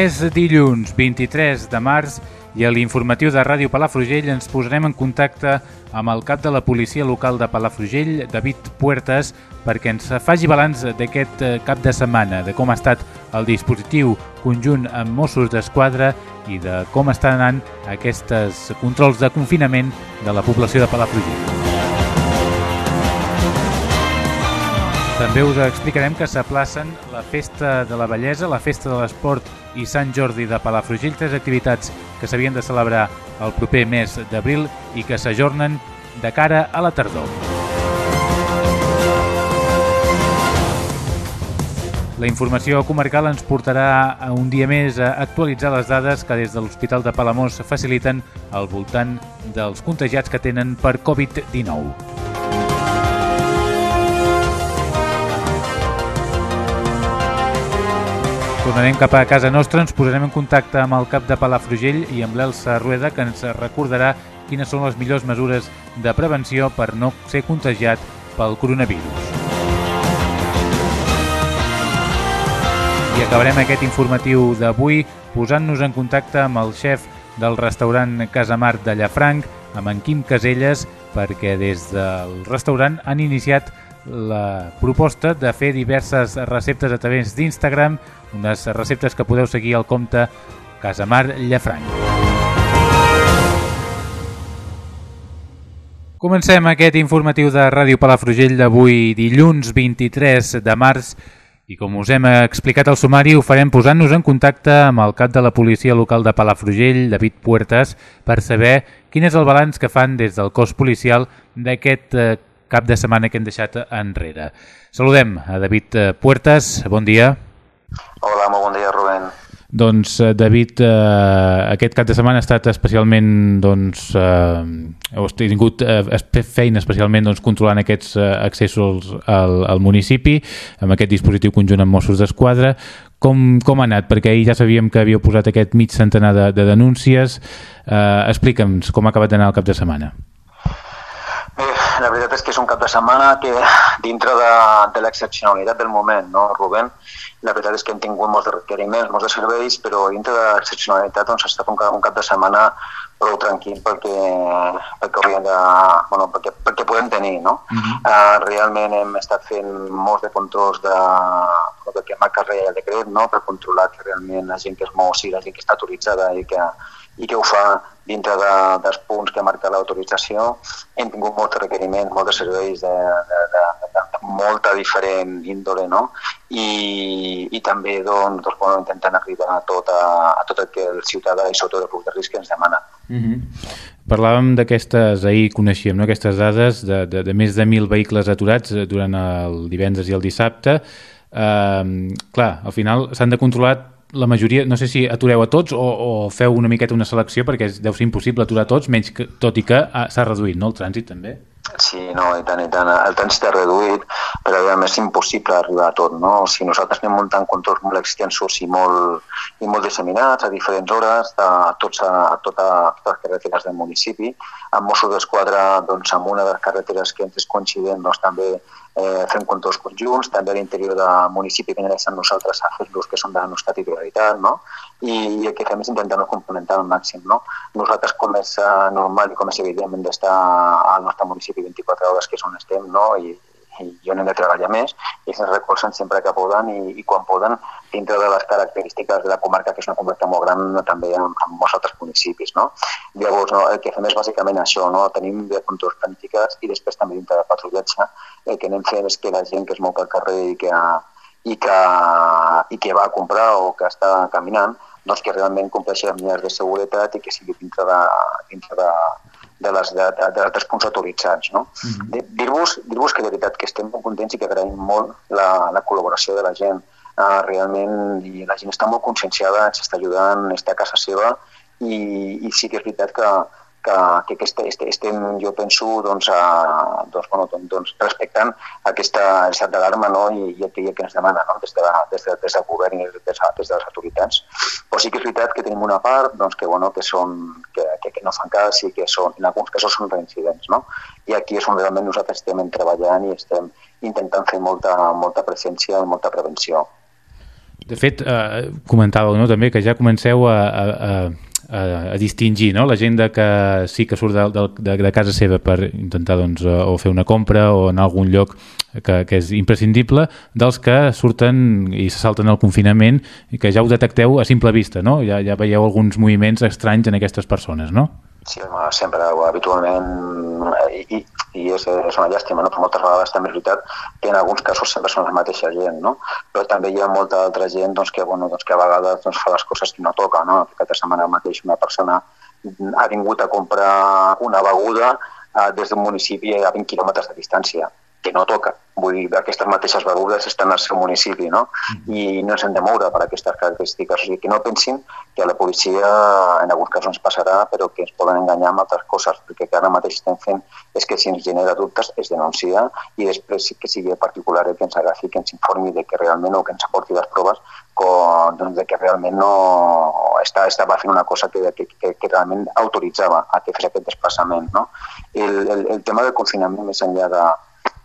És dilluns 23 de març i a l'informatiu de Ràdio Palafrugell ens posarem en contacte amb el cap de la policia local de Palafrugell, David Puertas, perquè ens faci balanç d'aquest eh, cap de setmana, de com ha estat el dispositiu conjunt amb Mossos d'Esquadra i de com estan anant aquests controls de confinament de la població de Palafrugell. També us explicarem que s'aplacen la Festa de la Bellesa, la Festa de l'Esport i Sant Jordi de Palafrugell, tres activitats que s'havien de celebrar el proper mes d'abril i que s'ajornen de cara a la tardor. La informació comarcal ens portarà un dia més a actualitzar les dades que des de l'Hospital de Palamós faciliten al voltant dels contagiats que tenen per Covid-19. Tornarem cap a casa nostra, ens posarem en contacte amb el cap de Palafrugell i amb l'Elsa Rueda, que ens recordarà quines són les millors mesures de prevenció per no ser contagiat pel coronavirus. I acabarem aquest informatiu d'avui posant-nos en contacte amb el xef del restaurant Casamar de Llafranc, amb en Quim Caselles, perquè des del restaurant han iniciat la proposta de fer diverses receptes a través d'Instagram, unes receptes que podeu seguir al compte Casamar Llafranc. Comencem aquest informatiu de Ràdio Palafrugell d'avui dilluns 23 de març i com us hem explicat al sumari ho farem posant-nos en contacte amb el cap de la policia local de Palafrugell, David Puertas, per saber quin és el balanç que fan des del cos policial d'aquest eh, cap de setmana que hem deixat enrere. Saludem a David eh, Puertas, bon dia. Hola, molt bon dia, Rubén. Doncs, eh, David, eh, aquest cap de setmana ha estat especialment, doncs, eh, heu tingut eh, feina especialment doncs, controlant aquests eh, accessos al, al municipi, amb aquest dispositiu conjunt amb Mossos d'Esquadra. Com, com ha anat? Perquè ahir ja sabíem que havíeu posat aquest mig centenar de, de denúncies. Eh, Explica'ns com ha acabat d'anar el cap de setmana. Bé, la veritat és que és un cap de setmana que dintre de, de l'excepcionalitat del moment, no, Rubén? La veritat és que hem tingut molts de requeriments, molts de serveis, però dintre de l'excepcionalitat doncs, ha estat un, un cap de setmana prou tranquil perquè, perquè, hauríem de, bueno, perquè, perquè podem tenir. No? Uh -huh. uh, realment hem estat fent molts de controls de, del que marca el Decret no? per controlar que realment la gent que es mou sigui la gent que està autoritzada i que, i que ho fa dintre de, dels punts que marca l'autorització. Hem tingut molts requeriments, molts serveis de, de, de, de, molta diferent índole, no? I, i també doncs, doncs, bueno, intentant arribar a tot, a, a tot el que el ciutadà i sobretot el grup de risc ens demana. Mm -hmm. Parlàvem d'aquestes, ahir coneixíem no? aquestes dades de, de, de més de 1.000 vehicles aturats eh, durant el divendres i el dissabte. Uh, clar, al final s'han de controlar la majoria, no sé si atureu a tots o, o feu una miqueta una selecció perquè deu ser impossible aturar tots, menys que, tot i que ah, s'ha reduït, no?, el trànsit també. Sí, no, i tant, i tant. El trànsit és reduït, però a més és impossible arribar a tot, no? O sigui, nosaltres anem muntant controls molt extensos i molt, i molt disseminats a diferents hores, a, tots, a, a, tota, a totes les carreteres del municipi. Amb Mossos d'Esquadra, doncs, amb una de les carreteres que ens és coincident, doncs, també eh, fem controls conjunts, també a l'interior del municipi que anirem nosaltres a fer-los que són de la nostra titularitat, no? I, i el que fem és intentar-nos complementar al màxim, no? Nosaltres, com és uh, normal i com és evident, hem d'estar al nostre municipi 24 hores, que és on estem, no? I, i on hem de treballar més, i ens recolzen sempre que poden i, i quan poden, dintre de les característiques de la comarca, que és una comarca molt gran també en, en molts altres municipis. No? Llavors, no, el que fem és bàsicament això, no? tenim de controls planificats i després també dintre de patrullatge el que anem fent és que la gent que es mou pel carrer i que, i que, i que va a comprar o que està caminant, doncs que realment compleixi les mesures de seguretat i que sigui dintre de, dintre de, d'altres punts autoritzats. No? Mm -hmm. Dir-vos dir que de veritat que estem molt contents i que agraïm molt la, la col·laboració de la gent. Uh, realment i la gent està molt conscienciada, ens està ajudant, està a casa seva i, i sí que és veritat que, que, que aquesta, estem, jo penso, doncs, a, doncs, bueno, doncs, doncs respectant aquesta estat d'alarma no? I, i el que, que ens demana no? des, de, des, de, des del govern i des, des de les autoritats. Però sí que és veritat que tenim una part doncs, que, bueno, que, són, que, que, que no fan cas i que són, en alguns casos són reincidents. No? I aquí és on realment nosaltres estem treballant i estem intentant fer molta, molta presència i molta prevenció. De fet, eh, comentàveu no, també que ja comenceu a, a, a a, a distingir no? la gent de que sí que surt de, de, de casa seva per intentar doncs, eh, o fer una compra o en algun lloc que, que és imprescindible, dels que surten i se salten el confinament i que ja ho detecteu a simple vista, no? Ja, ja veieu alguns moviments estranys en aquestes persones, no? Sí, home, sempre, habitualment, i, i, i és, és una llàstima, no? però moltes vegades també és veritat que en alguns casos sempre són la mateixa gent, no? però també hi ha molta altra gent doncs, que, bueno, doncs, que a vegades doncs, fa les coses que no toca. No? Aquesta setmana mateix una persona ha vingut a comprar una beguda eh, des d'un municipi a 20 quilòmetres de distància que no toca. Vull dir, aquestes mateixes begudes estan al seu municipi, no? Mm. I no ens hem de moure per aquestes característiques. O sigui, que no pensin que a la policia en alguns casos ens passarà, però que ens poden enganyar amb altres coses, perquè que ara mateix estem fent és que si ens genera dubtes es denuncia i després que sigui particular el que ens agafi, que ens informi de que realment o que ens aporti les proves com, doncs, de que realment no està, estava fent una cosa que, que, que, que realment autoritzava a que fes aquest desplaçament. No? El, el, el tema del confinament, més enllà de,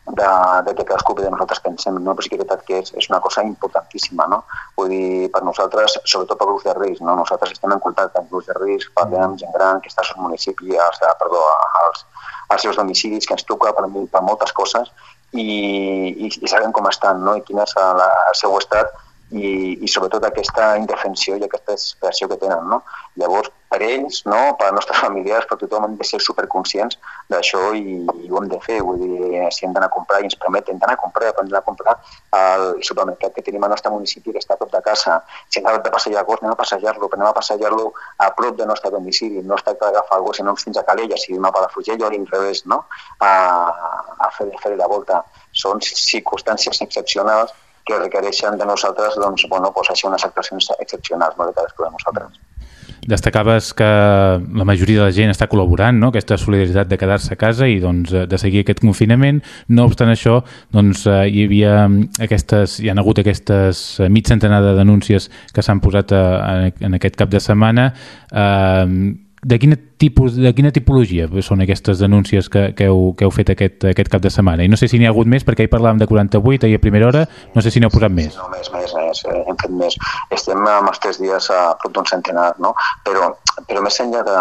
de, de que cadascú de nosaltres pensem, no? però sí que és veritat que és, és una cosa importantíssima, no? Vull dir, per nosaltres, sobretot per grups de risc, no? Nosaltres estem en contacte amb grups de risc, parlem amb gent gran que està al municipi, als, perdó, als, als seus domicilis, que ens truca per, per moltes coses i, i, i sabem com estan, no? I quin és la, el seu estat i, i sobretot aquesta indefensió i aquesta desesperació que tenen. No? Llavors, per ells, no? per les nostres famílies, per tothom hem de ser superconscients d'això i, i ho hem de fer. Vull dir, si hem d'anar a comprar i ens permeten d'anar a comprar, d'anar a comprar al supermercat que tenim al nostre municipi que està a prop de casa. Si hem de passejar gos, anem a passejar-lo, però anem a passejar-lo a prop del nostre domicili. No es tracta d'agafar el gos, sinó fins a Calella, si vivim a Palafrugell o a l'inrevés, no? a, a fer, a fer la volta. Són circumstàncies excepcionals que requereixen de nosaltres doncs, bueno, pues, així unes actuacions excepcionals no, de cadascú de nosaltres. Destacaves que la majoria de la gent està col·laborant, no? aquesta solidaritat de quedar-se a casa i doncs, de seguir aquest confinament. No obstant això, doncs, eh, hi havia aquestes, hi han hagut aquestes eh, mig centenar de denúncies que s'han posat a, a, en aquest cap de setmana. Eh, de quina, tipus, de quina tipologia són aquestes denúncies que, que, heu, que heu fet aquest, aquest cap de setmana? I no sé si n'hi ha hagut més, perquè ahir parlàvem de 48, ahir a primera hora, no sé si n'heu posat més. No, més, més, més, eh, hem fet més. Estem amb els tres dies a prop d'un centenar, no? Però, però més enllà de,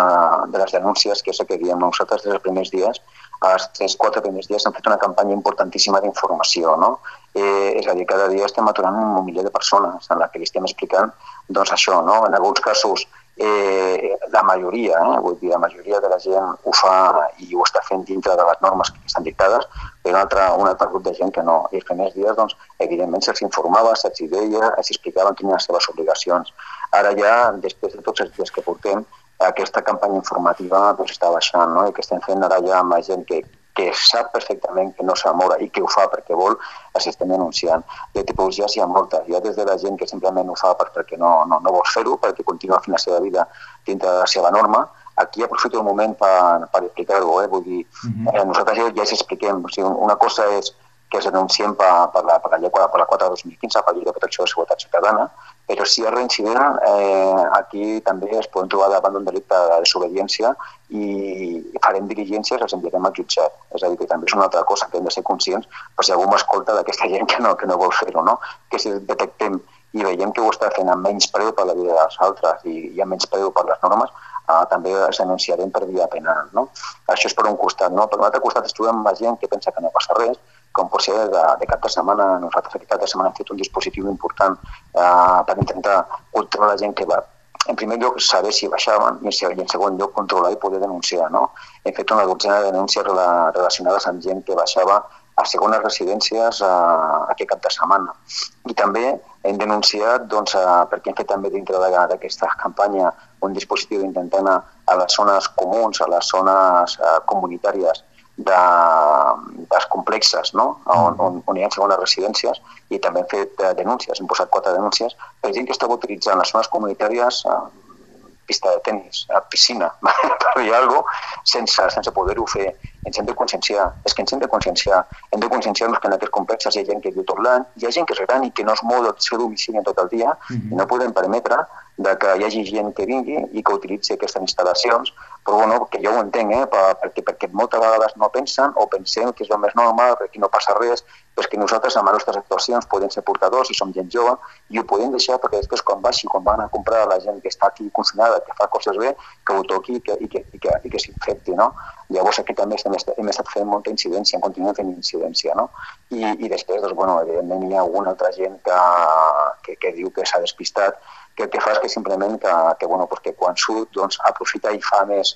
de les denúncies, que és el que diem nosaltres des dels primers dies, els tres, quatre primers dies hem fet una campanya importantíssima d'informació, no? Eh, és a dir, cada dia estem aturant un milió de persones en la que li estem explicant doncs això, no? En alguns casos eh, la majoria, eh, vull dir, la majoria de la gent ho fa i ho està fent dintre de les normes que estan dictades, però un altre, un altre grup de gent que no. I els primers dies, doncs, evidentment, se'ls informava, se'ls deia, se'ls explicaven quines les seves obligacions. Ara ja, després de tots els dies que portem, aquesta campanya informativa doncs, està baixant, no? i que estem fent ara ja amb la gent que, que sap perfectament que no s'ha moure i que ho fa perquè vol, les estem denunciant. De tipologies hi ha moltes. Hi ha des de la gent que simplement ho fa perquè no, no, no vol fer-ho, perquè continua fent la seva vida dintre de la seva norma, aquí aprofito el moment per, per explicar-ho, eh? vull dir, uh mhm. -huh. eh, nosaltres ja, ja els expliquem, o sigui, una cosa és que es denuncien per, per, la, per, la, llei, per la 4 de 2015, per la llei de protecció de seguretat ciutadana, però si és reincident, eh, aquí també es poden trobar davant d'un delicte de desobediència i farem diligències, els enviarem al jutjat. És a dir, que també és una altra cosa que hem de ser conscients, per si algú m'escolta d'aquesta gent que no, que no vol fer-ho, no? que si detectem i veiem que ho està fent amb menys preu per la vida dels altres i, i amb menys preu per les normes, eh, també es denunciarem per via penal. No? Això és per un costat. No? Per un altre costat es trobem amb la gent que pensa que no passa res, com pot ser de, de cap de setmana. Nosaltres aquest cap de setmana hem fet un dispositiu important eh, per intentar controlar la gent que va en primer lloc, saber si baixaven i en segon lloc, controlar i poder denunciar. No? Hem fet una dotzena de denúncies relacionades amb gent que baixava a segones residències uh, aquest cap de setmana. I també hem denunciat, doncs, uh, perquè hem fet també dintre d'aquesta campanya un dispositiu d'intentar anar a les zones comuns, a les zones uh, comunitàries de, dels complexes no? on, on, on hi ha segones residències i també hem fet denúncies, hem posat quatre denúncies per gent que estava utilitzant les zones comunitàries uh, pista de tennis, a piscina, per dir alguna cosa, sense, sense poder-ho fer. Ens hem de conscienciar, és que ens hem de conscienciar. Hem de conscienciar-nos que en aquests complexes hi ha gent que viu tot l'any, hi ha gent que és gran i que no es mou del seu domicili tot el dia, uh -huh. i no podem permetre de que hi hagi gent que vingui i que utilitzi aquestes instal·lacions, però bueno, que jo ho entenc, eh, perquè, perquè moltes vegades no pensen o pensem que és el més normal, que no passa res, però que nosaltres amb les nostres actuacions podem ser portadors i som gent jove i ho podem deixar perquè després quan baixi, quan van a comprar la gent que està aquí confinada, que fa coses bé, que ho toqui i que, i que, i que, i que s'infecti, no? Llavors aquí també hem, hem estat fent molta incidència, continuem fent incidència, no? I, i després, doncs, bueno, evidentment hi ha alguna altra gent que, que, que diu que s'ha despistat que el que fa és que simplement que, que, bueno, pues que quan surt doncs, aprofita i fa més,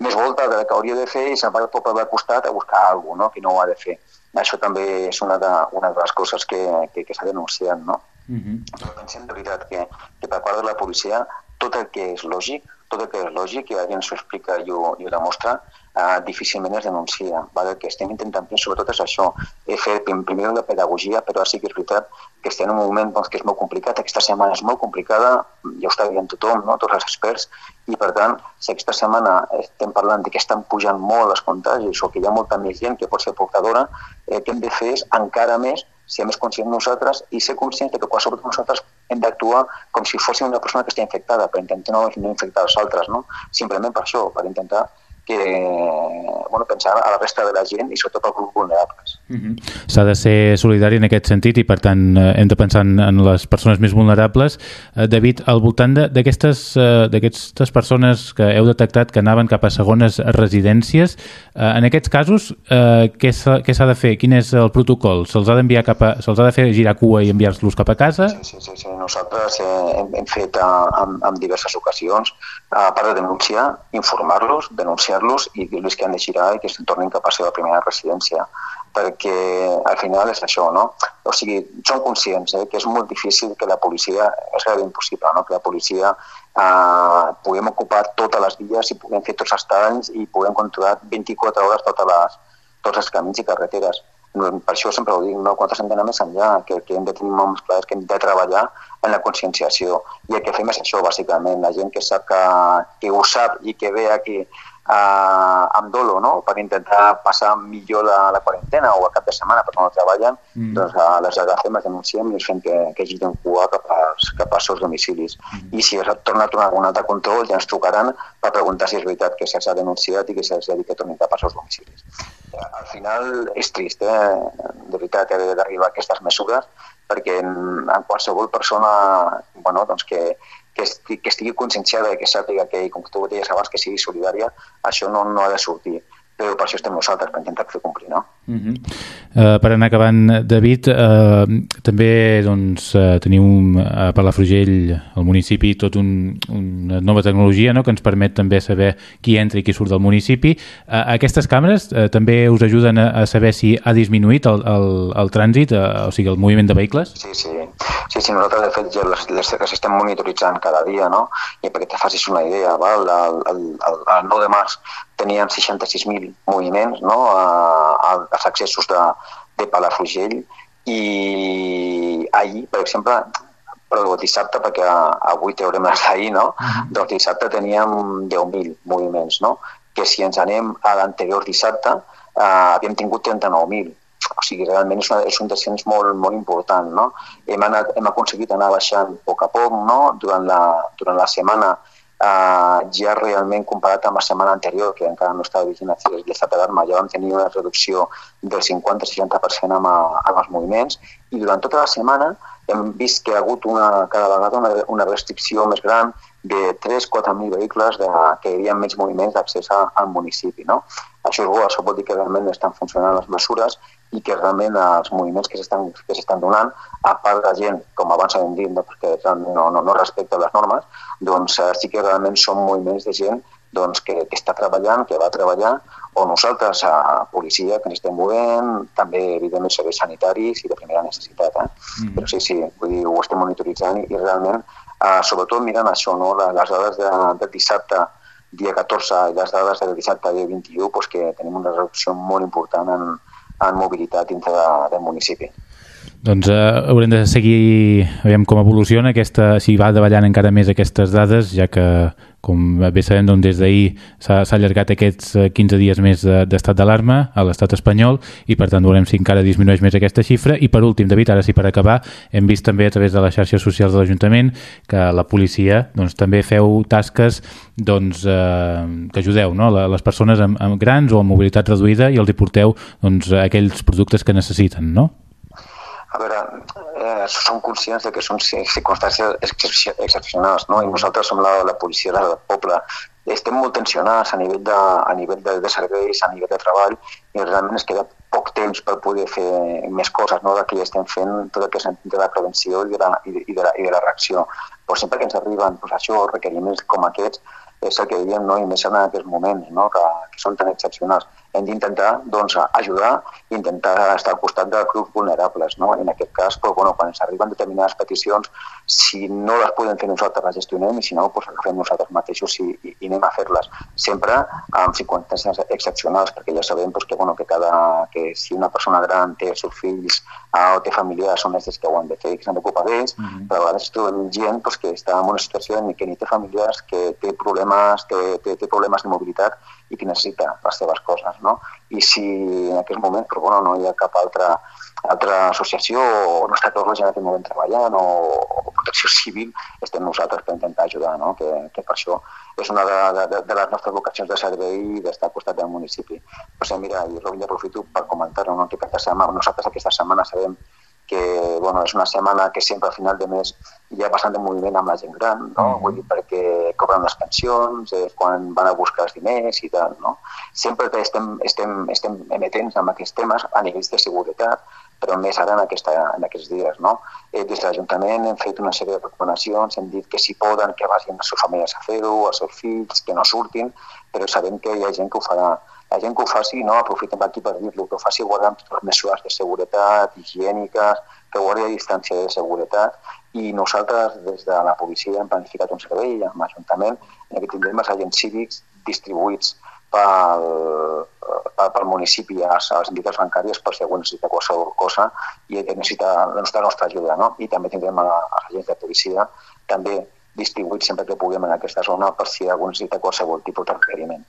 més volta de la que hauria de fer i se'n va al poble del costat a buscar alguna cosa no? que no ho ha de fer. Això també és una de, una de les coses que, que, que s'ha denunciat. No? Uh -huh. Però pensem de veritat que, que per part de la policia tot el que és lògic, tot el que és lògic, i la gent s'ho explica i ho, i ho demostra, uh, difícilment es denuncia. Vale? El que estem intentant fer sobretot és això, és fer primer la pedagogia, però sí que és veritat que estem en un moment doncs, que és molt complicat, aquesta setmana és molt complicada, ja ho està dient tothom, no? tots els experts, i per tant, si aquesta setmana estem parlant de que estan pujant molt els contagis o que hi ha molta més gent que pot ser portadora, eh, el que hem de fer és encara més ser més conscients nosaltres i ser conscients de que qualsevol de nosaltres hem d'actuar com si fóssim una persona que està infectada, per intentar no, no infectar els altres, no? simplement per això, per intentar que bueno, pensar a la resta de la gent i sobretot als grups vulnerables. Uh -huh. S'ha de ser solidari en aquest sentit i per tant eh, hem de pensar en les persones més vulnerables. Eh, David, al voltant d'aquestes eh, persones que heu detectat que anaven cap a segones residències, en aquests casos eh, què s'ha de fer? Quin és el protocol? Se'ls ha d'enviar cap a... Se'ls ha de fer girar cua i enviar-los cap a casa? Sí, sí, sí. sí. Nosaltres eh, hem, hem fet en, en diverses ocasions, a part de denunciar, informar-los, denunciar los i dir-los que han de girar i que se'n tornin cap a la seva primera residència perquè al final és això, no? O sigui, som conscients eh, que és molt difícil que la policia, és gairebé impossible, no? que la policia eh, puguem ocupar totes les vies i puguem fer tots els talls i puguem controlar 24 hores totes les, tots els camins i carreteres. Per això sempre ho dic, no? nosaltres hem d'anar més enllà, que, que hem de tenir molt més clar que hem de treballar en la conscienciació. I el que fem és això, bàsicament, la gent que sap que, que ho sap i que ve aquí eh, amb dolo, no? per intentar passar millor la, la quarantena o el cap de setmana perquè no treballen, mm. doncs uh, les agafem, les denunciem i els fem que, que giren cua cap, als, cap als seus domicilis. Mm. I si es torna a tornar algun altre control, ja ens trucaran per preguntar si és veritat que se'ls ha denunciat i que se'ls ha dit que tornin cap als seus domicilis. Eh, al final és trist, eh? de veritat, haver d'arribar a aquestes mesures perquè en, en qualsevol persona bueno, doncs que, que, estigui, que estigui conscienciada que sàpiga que, com tu deies abans, que sigui solidària, això no, no ha de sortir però per això estem nosaltres, per intentar fer complir, no? Uh -huh. uh, per anar acabant, David, uh, també doncs, uh, tenim a Palafrugell, al municipi, tot un, una nova tecnologia no?, que ens permet també saber qui entra i qui surt del municipi. Uh, aquestes càmeres uh, també us ajuden a, a saber si ha disminuït el, el, el trànsit, uh, o sigui, el moviment de vehicles? Sí, sí. Sí, sí, nosaltres de fet ja les, les, les estem monitoritzant cada dia, no? I perquè te facis una idea, val? El, el, el, el 9 de març teníem 66.000 moviments no? a, als accessos de, de Palafrugell i ahir, per exemple, però dissabte, perquè avui teurem les d'ahir, no? Uh -huh. doncs dissabte teníem 10.000 moviments, no? que si ens anem a l'anterior dissabte eh, havíem tingut 39.000 o sigui, realment és, una, és un descens molt, molt important, no? Hem, anat, hem aconseguit anar baixant a poc a poc, no? Durant la, durant la setmana eh, ja realment comparat amb la setmana anterior, que encara no estava vigent l'estat d'alarma, ja vam tenir una reducció del 50-60% amb, amb els moviments. I durant tota la setmana hem vist que ha hagut una, cada vegada una, una restricció més gran de 3-4.000 vehicles de, que hi havia menys moviments d'accés al municipi. No? Això és bo, això vol dir que realment estan funcionant les mesures i que realment els moviments que s'estan donant, a part de gent, com abans hem dit, no, perquè no, no, no respecta les normes, doncs eh, sí que realment són moviments de gent doncs, que, que està treballant, que va treballar, o nosaltres, a policia, que ens estem movent, també, evidentment, serveis sanitaris i de primera necessitat. Eh? Mm. Però sí, sí, vull dir, ho estem monitoritzant i, i realment, eh, sobretot mirant això, no? les dades de, del dissabte, dia 14 i les dades del dissabte, dia 21, doncs que tenim una reducció molt important en, en mobilitat dintre de, del municipi. Doncs eh, haurem de seguir aviam com evoluciona aquesta, si va davallant encara més aquestes dades, ja que, com bé sabem, doncs, des d'ahir s'ha allargat aquests 15 eh, dies més d'estat d'alarma a l'estat espanyol i per tant veurem si encara disminueix més aquesta xifra. I per últim, David, ara sí per acabar, hem vist també a través de les xarxes socials de l'Ajuntament que la policia doncs, també feu tasques doncs, eh, que ajudeu no? les persones amb, amb grans o amb mobilitat reduïda i els hi porteu doncs, aquells productes que necessiten, no? Som conscients de que són circumstàncies excepcionals, no? i nosaltres som la, la policia del poble. Estem molt tensionats a nivell, de, a nivell de, de serveis, a nivell de treball, i realment es queda poc temps per poder fer més coses, no? que estem fent tot el que és de la prevenció i de la, i de la, i de la reacció. Però sempre que ens arriben pues, això, requeriments com aquests, és el que diem, no? i més en aquests moments no? que, que són tan excepcionals. Hem d'intentar doncs, ajudar i intentar estar al costat de grups vulnerables. No? En aquest cas, però, bueno, quan ens arriben determinades peticions, si no les podem fer nosaltres, les gestionem i si no, doncs, les fem nosaltres mateixos i, i, i anem a fer-les. Sempre amb circumstàncies excepcionals, perquè ja sabem doncs, que, bueno, que, cada, que si una persona gran té els seus fills ah, o té familiars, són els que ho han de fer i que s'han d'ocupar d'ells, mm -hmm. però a vegades trobem gent doncs, que està en una situació en què ni té familiars, que té problemes problemes, té, té, té problemes de mobilitat i que necessita les seves coses. No? I si en aquest moment però, bueno, no hi ha cap altra, altra associació o no està tot la gent en aquest moment treballant o, o protecció civil, estem nosaltres per intentar ajudar, no? que, que per això és una de, de, de les nostres vocacions de servei d'estar al costat del municipi. O sigui, mira, i Robin, aprofito per comentar-ho, no? que aquesta setmana, nosaltres aquesta setmana sabem que bueno, és una setmana que sempre a final de mes hi ha bastant de moviment amb la gent gran, no? Mm. Vull dir, perquè cobren les pensions, eh, quan van a buscar els diners i tal, no? Sempre que estem, estem, estem emetents amb aquests temes a nivells de seguretat, però més ara en, aquesta, en aquests dies, no? Eh, des de l'Ajuntament hem fet una sèrie de recomanacions, hem dit que si poden que vagin les seves famílies a fer-ho, els seus fills, que no surtin, però sabem que hi ha gent que ho farà la gent que ho faci, no, aprofitem aquí per dir-lo, que ho faci guardant totes les mesures de seguretat, higièniques, que guardi a distància de seguretat i nosaltres des de la policia hem planificat un servei amb l'Ajuntament en què tindrem els agents cívics distribuïts pel, pel, pel municipi a les, a les entitats bancàries per si algú necessita qualsevol cosa i necessita la nostra, la nostra ajuda. No? I també tindrem els agents de policia també distribuïts sempre que puguem en aquesta zona per si algú necessita qualsevol tipus de requeriment.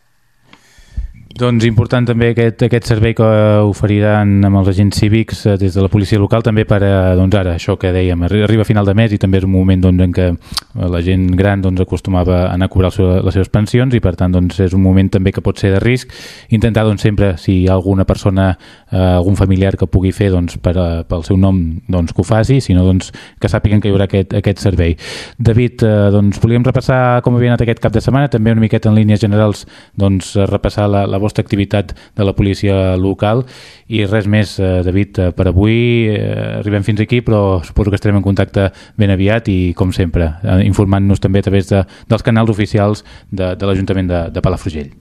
Doncs important també aquest, aquest servei que oferiran amb els agents cívics eh, des de la policia local també per, eh, doncs ara, això que dèiem, arriba a final de mes i també és un moment doncs, en què la gent gran doncs, acostumava a anar a cobrar les seves pensions i per tant doncs, és un moment també que pot ser de risc. Intentar doncs, sempre, si hi ha alguna persona, eh, algun familiar que pugui fer doncs, per, eh, pel seu nom doncs, que ho faci, sinó doncs, que sàpiguen que hi haurà aquest, aquest servei. David, eh, doncs, volíem repassar com havia anat aquest cap de setmana, també una miqueta en línies generals doncs, repassar la, la vostra activitat de la policia local i res més, eh, David, eh, per avui eh, arribem fins aquí però suposo que estarem en contacte ben aviat i com sempre, informant-nos també a través de, dels canals oficials de, de l'Ajuntament de, de Palafrugell.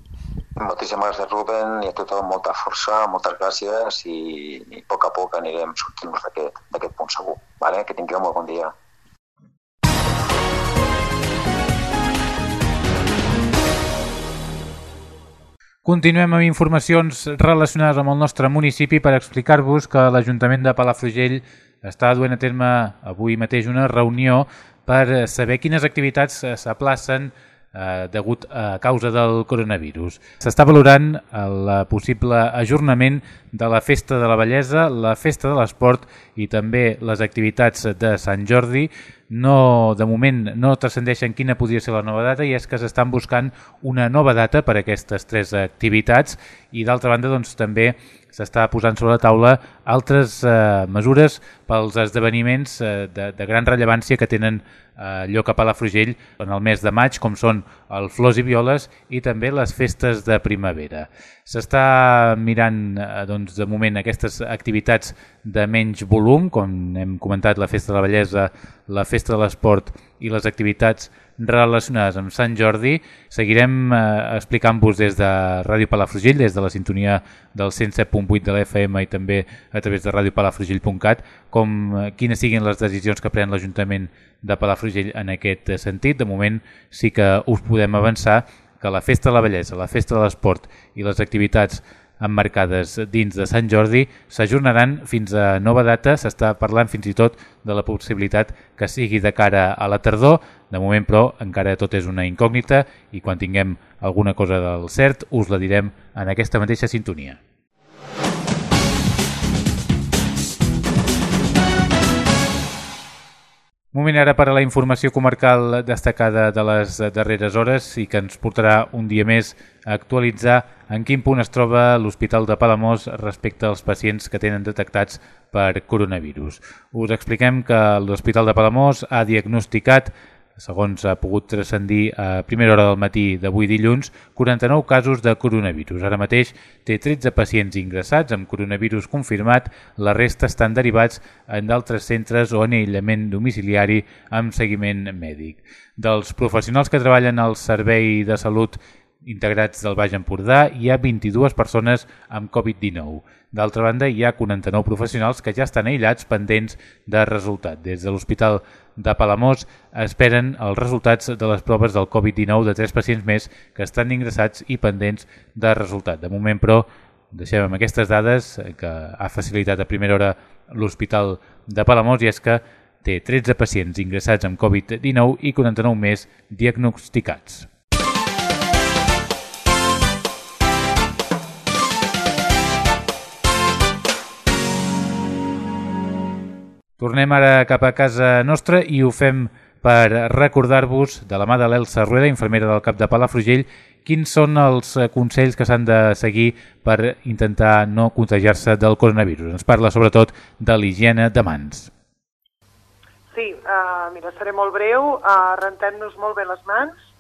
Moltíssimes gràcies, Ruben, i a tothom molta força, moltes gràcies i, i a poc a poc anirem sortint-nos d'aquest punt segur. Vale? Que tingueu molt bon dia. Continuem amb informacions relacionades amb el nostre municipi per explicar-vos que l'Ajuntament de Palafrugell està duent a terme avui mateix una reunió per saber quines activitats s'aplacen eh, degut a causa del coronavirus. S'està valorant el possible ajornament de la Festa de la Bellesa, la Festa de l'Esport i també les activitats de Sant Jordi, no, de moment no transcendeixen quina podria ser la nova data i és que s'estan buscant una nova data per a aquestes tres activitats i d'altra banda doncs, també s'està posant sobre la taula altres eh, mesures pels esdeveniments eh, de, de gran rellevància que tenen eh, lloc a Palafrugell en el mes de maig, com són el Flors i Violes i també les festes de primavera. S'està mirant, eh, doncs, de moment, aquestes activitats de menys volum, com hem comentat, la Festa de la Bellesa, la Festa de l'Esport i les activitats relacionades amb Sant Jordi. Seguirem eh, explicant-vos des de Ràdio Palafrugell, des de la sintonia del 107.8 de l'FM i també a través de radiopalafrugell.cat, com eh, quines siguin les decisions que pren l'Ajuntament de Palafrugell en aquest sentit. De moment sí que us podem avançar que la Festa de la Bellesa, la Festa de l'Esport i les activitats emmarcades dins de Sant Jordi s'ajornaran fins a nova data. S'està parlant fins i tot de la possibilitat que sigui de cara a la tardor. De moment, però, encara tot és una incògnita i quan tinguem alguna cosa del cert us la direm en aquesta mateixa sintonia. Moment ara per a la informació comarcal destacada de les darreres hores i que ens portarà un dia més a actualitzar en quin punt es troba l'Hospital de Palamós respecte als pacients que tenen detectats per coronavirus. Us expliquem que l'Hospital de Palamós ha diagnosticat segons ha pogut transcendir a primera hora del matí d'avui dilluns, 49 casos de coronavirus. Ara mateix té 13 pacients ingressats amb coronavirus confirmat, la resta estan derivats en d'altres centres o en aïllament domiciliari amb seguiment mèdic. Dels professionals que treballen al Servei de Salut integrats del Baix Empordà hi ha 22 persones amb Covid-19. D'altra banda, hi ha 49 professionals que ja estan aïllats pendents de resultat. Des de l'Hospital de Palamós esperen els resultats de les proves del Covid-19 de tres pacients més que estan ingressats i pendents de resultat. De moment, però, deixem amb aquestes dades que ha facilitat a primera hora l'Hospital de Palamós i és que té 13 pacients ingressats amb Covid-19 i 49 més diagnosticats. Tornem ara cap a casa nostra i ho fem per recordar-vos de la mà de l'Elsa Rueda, infermera del cap de Palafrugell, quins són els eh, consells que s'han de seguir per intentar no contagiar-se del coronavirus. Ens parla sobretot de l'higiene de mans. Sí, uh, mira, seré molt breu. Uh, Rentem-nos molt bé les mans,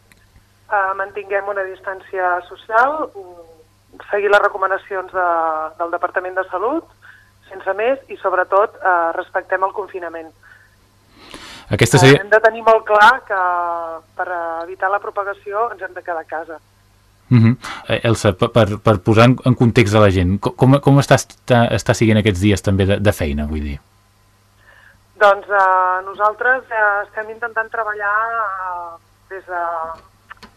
uh, mantinguem una distància social, um, seguir les recomanacions de, del Departament de Salut, sense més, i sobretot eh, respectem el confinament. Aquesta seria... Eh, hem de tenir molt clar que per evitar la propagació ens hem de quedar a casa. Uh mhm. -huh. Elsa, per, per posar en context a la gent, com, com està, està, està siguent aquests dies també de, de feina, vull dir? Doncs eh, nosaltres eh, estem intentant treballar eh, des, de,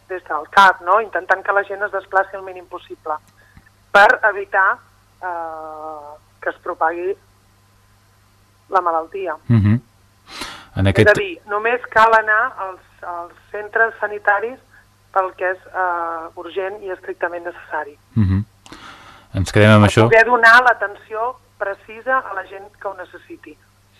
des del CAP, no? intentant que la gent es desplaci el mínim possible per evitar eh, que es propagui la malaltia. Uh mhm. -huh. en aquest... És a dir, només cal anar als, als centres sanitaris pel que és uh, urgent i estrictament necessari. Uh mhm. -huh. Ens quedem amb per això. poder donar l'atenció precisa a la gent que ho necessiti.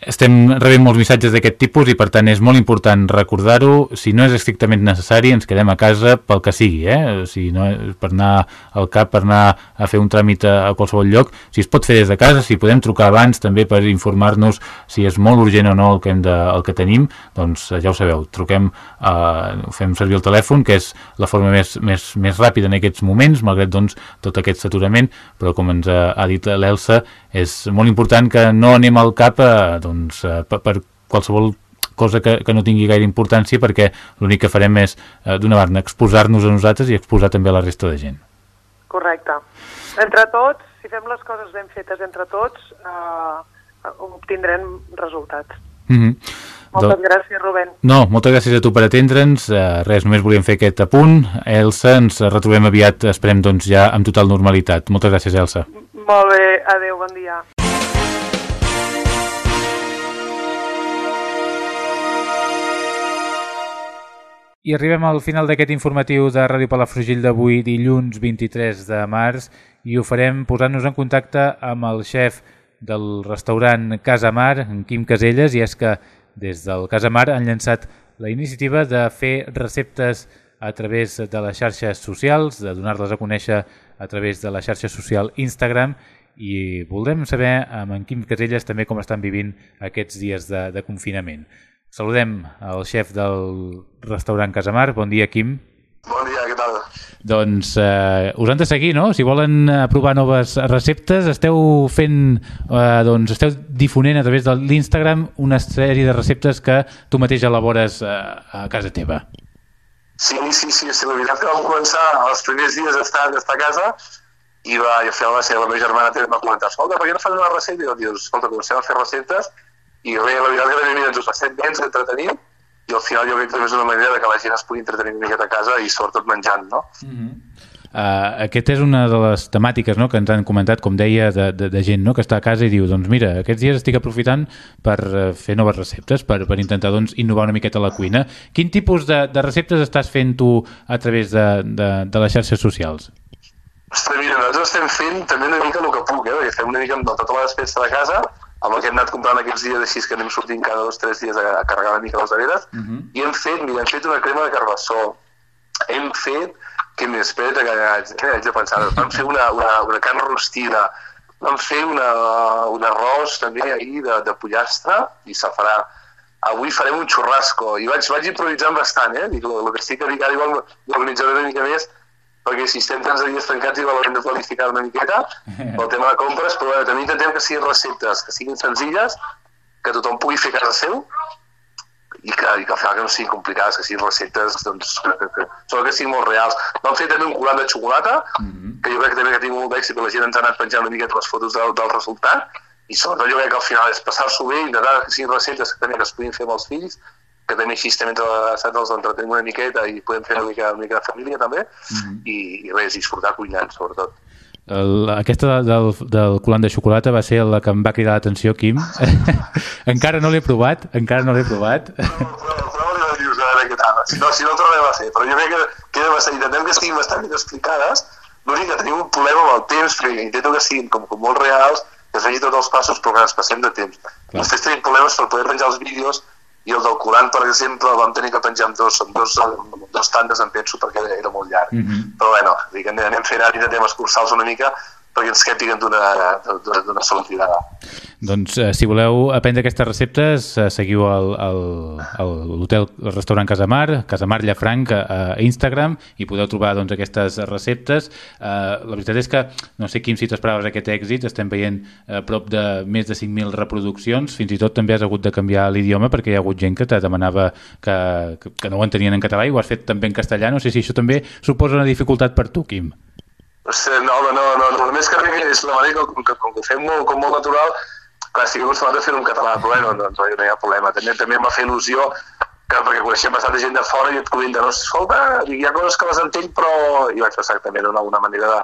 Estem rebent molts missatges d'aquest tipus i per tant és molt important recordar-ho. Si no és estrictament necessari ens quedem a casa pel que sigui, eh? si no, per anar al cap, per anar a fer un tràmit a, a qualsevol lloc. Si es pot fer des de casa, si podem trucar abans també per informar-nos si és molt urgent o no el que, hem de, el que tenim, doncs ja ho sabeu, truquem, eh, fem servir el telèfon, que és la forma més, més, més ràpida en aquests moments, malgrat doncs, tot aquest saturament, però com ens ha, ha dit l'Elsa, és molt important que no anem al cap a, doncs, eh, per, per qualsevol cosa que, que no tingui gaire importància perquè l'únic que farem és, eh, d'una banda, exposar-nos a nosaltres i exposar també a la resta de gent. Correcte. Entre tots, si fem les coses ben fetes entre tots, eh, obtindrem resultats. Mm -hmm. Moltes Do... gràcies, Rubén. No, moltes gràcies a tu per atendre'ns. Uh, res, només volíem fer aquest apunt. Elsa, ens retrobem aviat, esperem doncs ja amb total normalitat. Moltes gràcies, Elsa. Molt bé, adeu, bon dia. I arribem al final d'aquest informatiu de Ràdio Palafrugell d'avui, dilluns 23 de març, i ho farem posant-nos en contacte amb el xef del restaurant Casa Mar, en Quim Caselles, i és que des del Casa Mar han llançat la iniciativa de fer receptes a través de les xarxes socials, de donar-les a conèixer a través de la xarxa social Instagram i voldrem saber amb en Quim Caselles també com estan vivint aquests dies de, de confinament. Saludem al xef del restaurant Casamar. Bon dia, Quim. Bon dia, què tal? Doncs eh, us han de seguir, no? Si volen provar noves receptes, esteu fent, eh, doncs esteu difonent a través de l'Instagram una sèrie de receptes que tu mateix elabores eh, a casa teva. Sí, sí, sí, sí, la veritat que vam començar els primers dies d'estar a casa i va, i al final va ser la meva germana també va comentar, escolta, per què no fas una recepta? I jo, dius, escolta, comencem a fer receptes i res, la veritat que també mira, ens ho passem bé, ens entretenim i al final jo crec que també és una manera de que la gent es pugui entretenir una miqueta a casa i sobretot menjant, no? Mm -hmm. Uh, aquesta és una de les temàtiques no, que ens han comentat, com deia, de, de, de gent no, que està a casa i diu, doncs mira, aquests dies estic aprofitant per uh, fer noves receptes, per, per intentar doncs, innovar una miqueta la cuina. Quin tipus de, de receptes estàs fent tu a través de, de, de les xarxes socials? Ostres, mira, nosaltres estem fent també una mica el que puc, eh? fem una mica amb tota la despesa de casa, amb el que hem anat comprant aquests dies així que anem sortint cada dos o tres dies a, a carregar una mica les averes, uh mhm. -huh. i hem fet, mira, hem fet una crema de carbassó, hem fet, que haig, que haig de pensar, vam fer una, una, una carn rostida, vam fer una, un arròs també ahir de, de pollastre i safrà. Avui farem un xurrasco i vaig, vaig improvisant bastant, eh? Dic, el, el que estic a dir, ara igual l'organitzaré una mica més, perquè si estem tants dies tancats i l'haurem de planificar una miqueta pel tema de compres, però bueno, també intentem que siguin receptes, que siguin senzilles, que tothom pugui fer casa seu i que, i que al final que no siguin complicades, que siguin receptes doncs, que, que, que, que, siguin molt reals. Vam fer també un colant de xocolata, mm -hmm. que jo crec que també que tinc molt d'èxit, la gent ens ha anat penjant una miqueta les fotos del, del resultat, i sobretot jo crec que al final és passar-s'ho bé, intentar que siguin receptes que també que es puguin fer amb els fills, que també així entre saps, els entretenim una miqueta i podem fer una mica, una mica de família també mm -hmm. i, i res, disfrutar cuinant sobretot. El, aquesta del, del colant de xocolata va ser la que em va cridar l'atenció, Quim. encara no l'he provat, encara no l'he provat. Si no, si no ho tornarem a fer, però jo crec que queda bastant, intentem que estiguin bastant ben explicades, l'únic que tenim un problema amb el temps, perquè intento que siguin com, com molt reals, que es vegi tots els passos, però que ens passem de temps. Clar. Després tenim problemes per poder penjar els vídeos i el del Coran, per exemple, el vam tenir que penjar amb dos, amb dos, amb dos tandes, em penso, perquè era molt llarg. Mm -hmm. Però bueno, anem fent ara, intentem escurçar-los una mica perquè ens quedin d'una sola tirada. Doncs eh, si voleu aprendre aquestes receptes, eh, seguiu l'hotel, el, restaurant Casamar, Casamar Llafranc a, a Instagram i podeu trobar doncs, aquestes receptes. Eh, la veritat és que, no sé quin si t'esperaves aquest èxit, estem veient a eh, prop de més de 5.000 reproduccions, fins i tot també has hagut de canviar l'idioma perquè hi ha hagut gent que te demanava que, que, que no ho entenien en català i ho has fet també en castellà. No sé si això també suposa una dificultat per tu, Quim. Hòstia, no, no, no, no, només que és la manera que, que, com que ho fem molt, com molt natural, clar, estic acostumat a fer un català, però bueno, doncs, no hi ha problema. També, també em va fer il·lusió que, perquè coneixem bastanta gent de fora i et comenta, no, escolta, hi ha coses que les entenc, però... I vaig pensar que també era una, una manera de,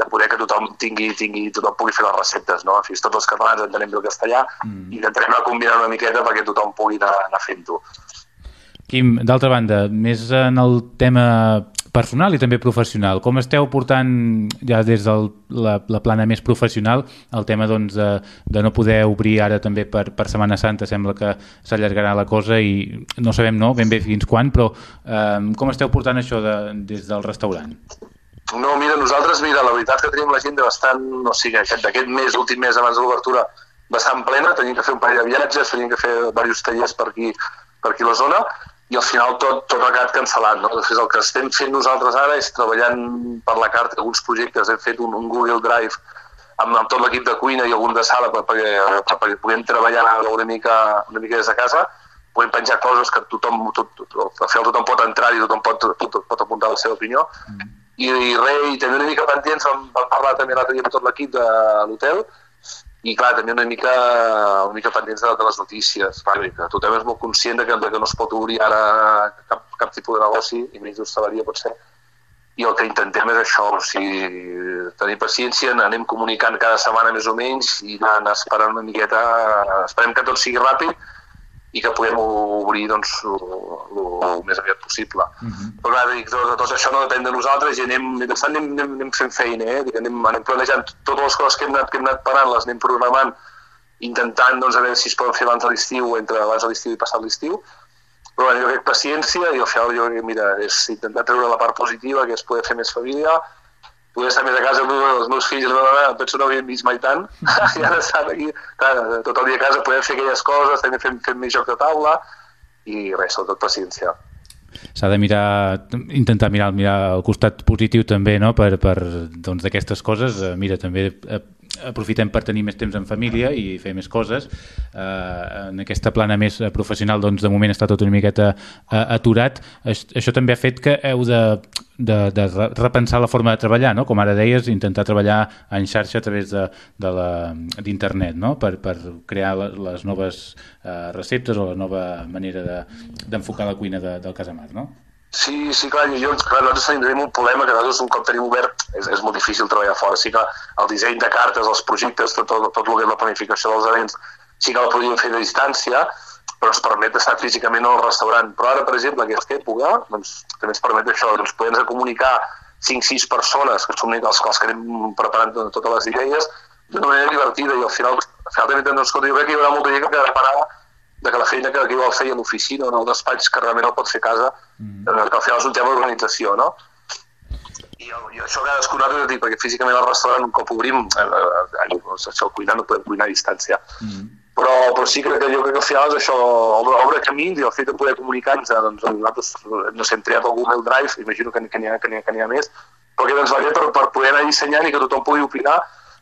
de poder que tothom tingui, tingui, tothom pugui fer les receptes, no? En fi, tots els catalans entenem bé el castellà mm. i a combinar una miqueta perquè tothom pugui anar, anar fent-ho. Quim, d'altra banda, més en el tema personal i també professional. Com esteu portant ja des de la, la plana més professional el tema doncs, de, de no poder obrir ara també per, per Setmana Santa sembla que s'allargarà la cosa i no sabem no, ben bé fins quan, però eh, com esteu portant això de, des del restaurant? No, mira, nosaltres, mira, la veritat que tenim la gent de bastant, o sigui, d'aquest mes, últim mes abans de l'obertura, bastant plena, tenim que fer un parell de viatges, tenim que fer diversos tallers per aquí, per aquí la zona, i al final tot, tot ha quedat cancel·lat. No? Després el que estem fent nosaltres ara és treballant per la carta alguns projectes, hem fet un, un Google Drive amb, amb tot l'equip de cuina i algun de sala perquè, per, perquè puguem treballar una mica, una mica des de casa, podem penjar coses que tothom, tot, tot, al final tothom pot entrar i tothom pot, pot, pot apuntar la seva opinió. Mm. I, i res, i també una mica pendents, vam, vam parlar també l'altre dia amb tot l'equip de l'hotel, i clar, també una mica, una mica pendents de, de les notícies, clar, que tothom és molt conscient de que, de que no es pot obrir ara cap, cap tipus de negoci, i menys d'hostaleria potser, i el que intentem és això, o sigui, tenir paciència, anem comunicant cada setmana més o menys i anar, anar esperant una miqueta, esperem que tot sigui ràpid, i que puguem obrir doncs, el més aviat possible. Uh mhm. -huh. Però clar, dic, tot, tot això no depèn de nosaltres i anem, anem, anem, anem fent feina, eh? Dic, anem, anem planejant totes les coses que hem anat, que hem anat parant, les anem programant, intentant doncs, a veure si es poden fer abans de l'estiu, entre abans de l'estiu i passat l'estiu, però bueno, jo crec paciència i al final jo crec, mira, és intentar treure la part positiva, que és poder fer més família, poder estar més a casa amb els meus fills i la meva dona, penso no havien vist mai tant, i ara estan aquí, clar, tot el dia a casa podem fer aquelles coses, també fem, fem més joc de taula, i res, sobretot paciència. s'ha de mirar, intentar mirar, mirar el costat positiu també, no?, per, per doncs, d'aquestes coses. Eh, mira, també eh, aprofitem per tenir més temps en família i fer més coses. Eh, en aquesta plana més professional, doncs, de moment està tot una miqueta eh, aturat. Això també ha fet que heu de, de, de repensar la forma de treballar, no? Com ara deies, intentar treballar en xarxa a través d'internet, no? Per, per crear les noves eh, receptes o la nova manera d'enfocar de, la cuina de, del Casamar, no? Sí, sí, clar, jo, clar, nosaltres tenim un problema que nosaltres un cop tenim obert és, és molt difícil treballar fora. Sí que el disseny de cartes, els projectes, tot, tot, tot el que és la planificació dels events, sí que la podríem fer de distància, però ens permet estar físicament al restaurant. Però ara, per exemple, aquesta època, doncs, també ens permet això, doncs, podem comunicar 5-6 persones, que són els, els que anem preparant totes les idees, d'una manera divertida, i al final, al final també tens, escolta, jo crec que hi haurà molta gent que quedarà parada de que la feina que, que vol fer a l'oficina o en el despatx que realment el pot fer a casa, mm. que al final és un tema d'organització, no? I, i això cadascú nosaltres, dic, perquè físicament al restaurant, un cop obrim, eh, eh, eh, això, el cuinar no podem cuinar a distància. Mm. Però, però sí que, jo crec que al final és això, obre, obre camins i el fet de poder comunicar-nos, doncs nosaltres no sé, hem triat el Google Drive, imagino que, n'hi ha, ha, ha més, però que ens va per, per poder anar dissenyant i que tothom pugui opinar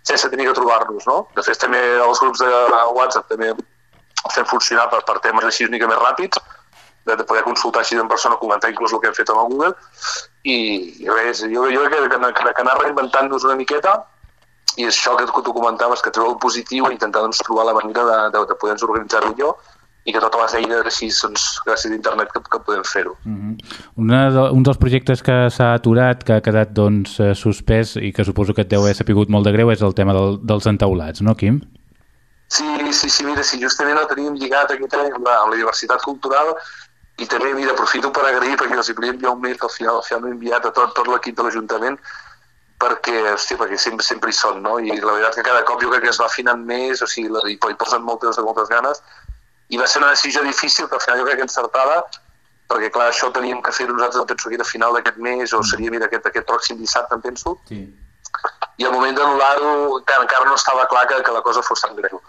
sense tenir que trobar-nos, no? De fet, també els grups de WhatsApp també fem funcionar per, temes així una mica més ràpids, de, de poder consultar així en persona, comentar inclús el que hem fet amb el Google, i, i res, jo, jo crec que, que, que anar reinventant-nos una miqueta, i això que, tu comentaves, que treu el positiu, intentar doncs, trobar la manera de, de, de poder-nos organitzar millor, i que totes les eines així, doncs, gràcies a internet, que, que podem fer-ho. Mm -hmm. Un dels projectes que s'ha aturat, que ha quedat doncs, eh, suspès i que suposo que et deu haver sapigut molt de greu és el tema del, dels entaulats, no, Quim? Sí, sí, sí, mira, sí, justament el teníem lligat aquest any amb la, amb la diversitat cultural i també, mira, aprofito per agrair perquè els hi volia enviar un mail que al final, al final m'he enviat a tot, tot l'equip de l'Ajuntament perquè, hòstia, perquè sempre, sempre hi són, no? I la veritat que cada cop jo crec que es va afinant més, o sigui, hi, hi posen moltes, moltes ganes, i va ser una decisió difícil, però al final jo crec que encertada, perquè clar, això teníem que fer nosaltres, penso que era final d'aquest mes, o seria, mira, aquest, aquest pròxim dissabte, em penso, sí. i al moment d'anul·lar-ho encara, encara no estava clar que, que la cosa fos tan greu.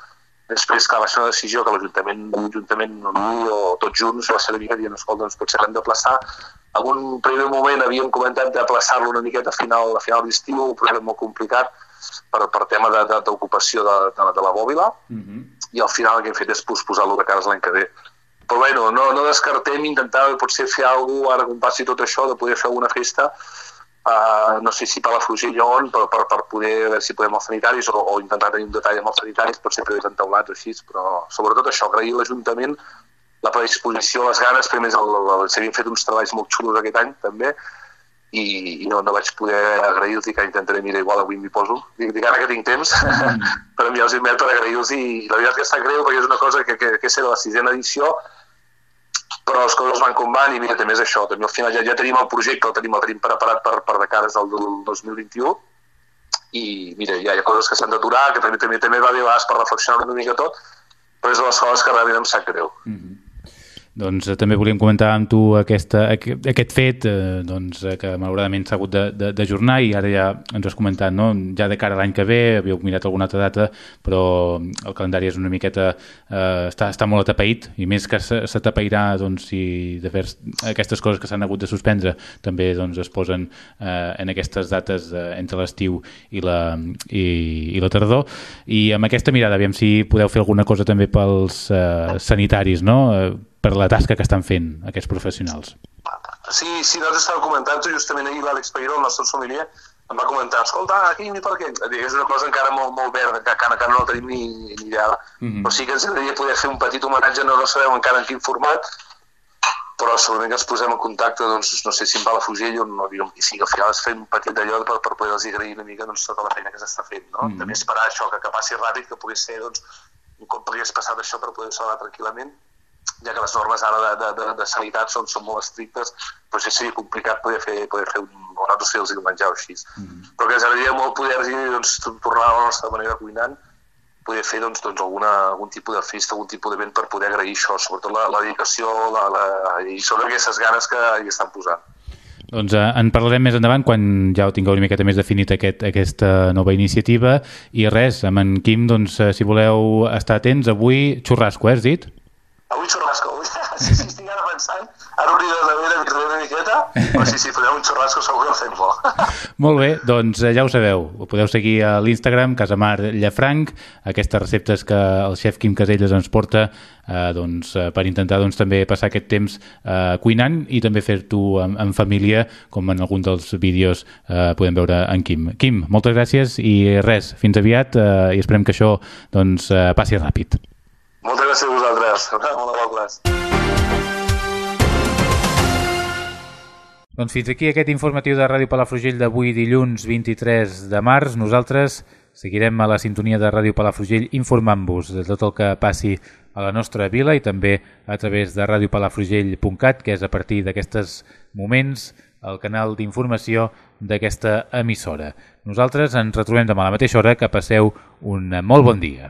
Després, que va ser una decisió que l'Ajuntament, l'Ajuntament o tots junts va ser una mica dient, escolta, doncs potser l'hem de plaçar. En un primer moment havíem comentat de plaçar-lo una miqueta a final, a final d'estiu, però era molt complicat per, per tema d'ocupació de, de, de, de la bòbila, uh mhm. -huh. i al final el que hem fet és posposar-lo de cares l'any que ve. Però bueno, no, no descartem intentar potser fer alguna cosa, ara que passi tot això, de poder fer alguna festa Uh, no sé si per la Palafrugell o on, per, per, per poder veure si podem els sanitaris o, o intentar tenir un detall amb els sanitaris, potser per entaulats o així, però sobretot això, agrair l'Ajuntament la predisposició, les ganes, més s'havien fet uns treballs molt xulos aquest any també, i, i no, no vaig poder agrair-los i que intentaré mirar igual avui m'hi poso. Dic, dic ara que tinc temps per enviar-los e-mail per agrair-los i la veritat que està greu perquè és una cosa que, que, que és la sisena edició però les coses van com van i mira, també és això, també al final ja, ja tenim el projecte, el tenim, el tenim preparat per, per de cares del 2021 i mira, ja hi ha coses que s'han d'aturar, que també, també, també va bé a per reflexionar una mica tot, però és de les coses que realment em sap greu. Mm -hmm. Doncs eh, també volíem comentar amb tu aquesta, aquest fet eh, doncs, eh, que malauradament s'ha hagut d'ajornar i ara ja ens has comentat, no? ja de cara a l'any que ve, havíeu mirat alguna altra data, però el calendari és una miqueta... Eh, està, està molt atapeït i més que s'atapeirà doncs, si de fer aquestes coses que s'han hagut de suspendre també doncs, es posen eh, en aquestes dates eh, entre l'estiu i, la, i, i la tardor i amb aquesta mirada, aviam si podeu fer alguna cosa també pels eh, sanitaris, no? Per la tasca que estan fent aquests professionals. Sí, sí, nosaltres estàvem comentant-ho justament ahir l'Àlex Peiró, el nostre sommelier, em va comentar, escolta, aquí ni per què? És una cosa encara molt, molt verda, que encara, encara no la tenim ni, ni idea. Mm -hmm. Però sí que ens agradaria poder fer un petit homenatge, no, no sabem encara en quin format, però segurament que ens posem en contacte, doncs, no sé si en Palafrugell o no, diguem, i sí, al final es fem un petit d'allò per, per poder-los agrair una mica doncs, tota la feina que s'està fent, no? Mm -hmm. També esperar això, que, que passi ràpid, que pogués ser, doncs, un cop hagués passat això per poder salvar tranquil·lament, ja que les normes ara de, de, de, de sanitat són, són molt estrictes, però sí seria complicat poder fer, poder fer un, o nosaltres fer-los el menjar o així. Mm -hmm. Però que ens agradaria molt poder doncs, tornar a la nostra manera cuinant, poder fer doncs, doncs alguna, algun tipus de festa, algun tipus d'event per poder agrair això, sobretot la, la dedicació la, la, i sobre aquestes ganes que hi estan posant. Doncs eh, en parlarem més endavant quan ja ho tingueu una miqueta més definit aquest, aquesta nova iniciativa i res, amb en Quim, doncs, eh, si voleu estar atents, avui xurrasco, eh, has dit? Avui xurrasco, sí, sí, estic ara pensant, ara hauria d'haver de viure una miqueta, però sí, sí, farem un xurrasco segur que el fem bo. Molt bé, doncs eh, ja ho sabeu. Ho podeu seguir a l'Instagram, Casamar Llafranc, aquestes receptes que el xef Quim Caselles ens porta eh, doncs, eh, per intentar doncs, també passar aquest temps eh, cuinant i també fer-t'ho en, en família, com en algun dels vídeos eh, podem veure en Quim. Quim, moltes gràcies i res, fins aviat eh, i esperem que això doncs, eh, passi ràpid. Moltes gràcies a vosaltres. Molt amables. Doncs fins aquí aquest informatiu de Ràdio Palafrugell d'avui dilluns 23 de març. Nosaltres seguirem a la sintonia de Ràdio Palafrugell informant-vos de tot el que passi a la nostra vila i també a través de radiopalafrugell.cat, que és a partir d'aquests moments el canal d'informació d'aquesta emissora. Nosaltres ens retrobem demà a la mateixa hora. Que passeu un molt bon dia.